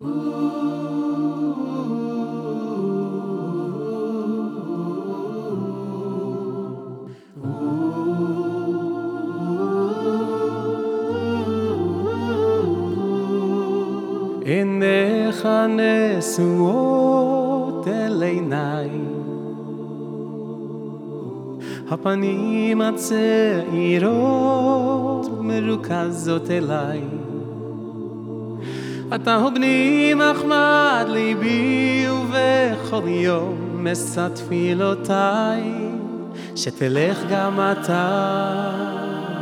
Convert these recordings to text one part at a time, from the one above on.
עיניך נשואות אל עיניי. הפנים הצעירות מרוכזות אליי אתה הוא בני מחמד ליבי ובכל יום אשא תפילותיי שתלך גם אתה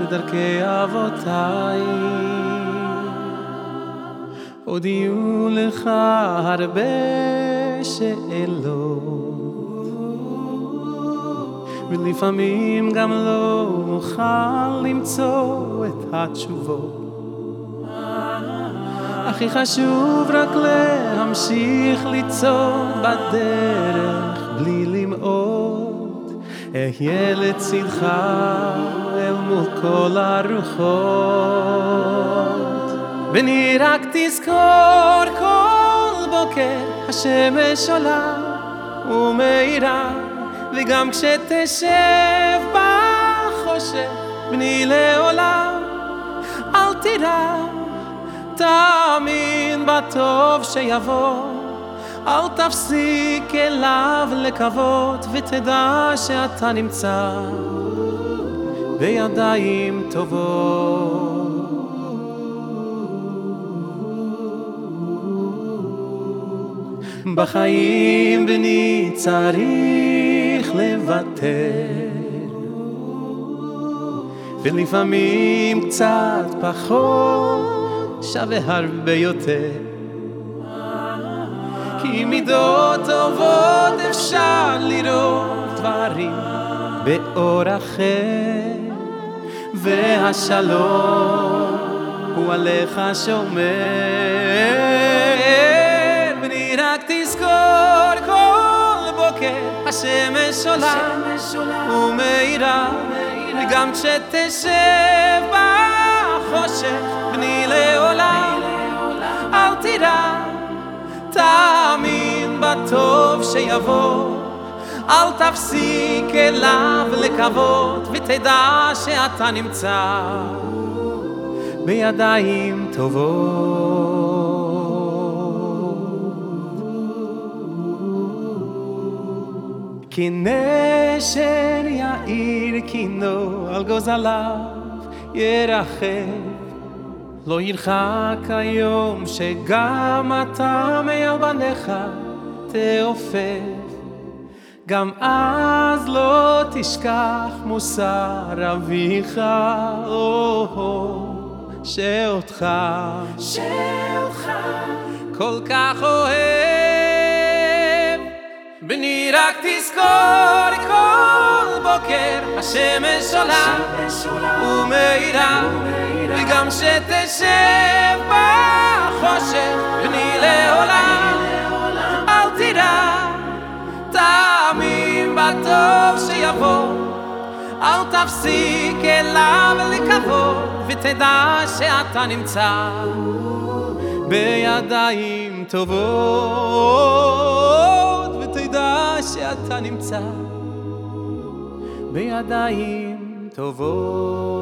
בדרכי אבותיי. עוד יהיו לך הרבה שאלות ולפעמים גם לא אוכל למצוא את התשובות הכי חשוב רק להמשיך לצעוד בדרך בלי למעוד אהיה לצדך אל מול כל הרוחות. בני רק תזכור כל בוקר השמש עולה ומאירה וגם כשתשב בחושך בני לעולם אל תירא תאמין בטוב שיבוא אל תפסיק אליו לקוות ותדע שאתה נמצא בידיים טובות. בחיים בני צריך לוותר ולפעמים קצת פחות שווה הרבה יותר. כי מידות טובות אפשר לראות דברים באור אחר. והשלום הוא עליך שומר רק תזכור כל בוקר השמש עולה ומאירה וגם כשתשב בחושך בני לעולם בטוב שיבוא אל תפסיק אליו לקוות ותדע שאתה נמצא בידיים טובות. כי נשר יאיר קינו על גוזליו ירחב לא ירחק היום שגם אתה מעל בניך תעופף גם אז לא תשכח מוסר אביך שאותך שאותך. כל כך אוהב. בני רק תזכור כל בוקר השמש עולה ומאירה. וגם שתשב בחושך בני לעולם בטוב שיבוא אל תפסיק אליו לקוות ותדע שאתה נמצא בידיים טובות שאתה נמצא בידיים טובות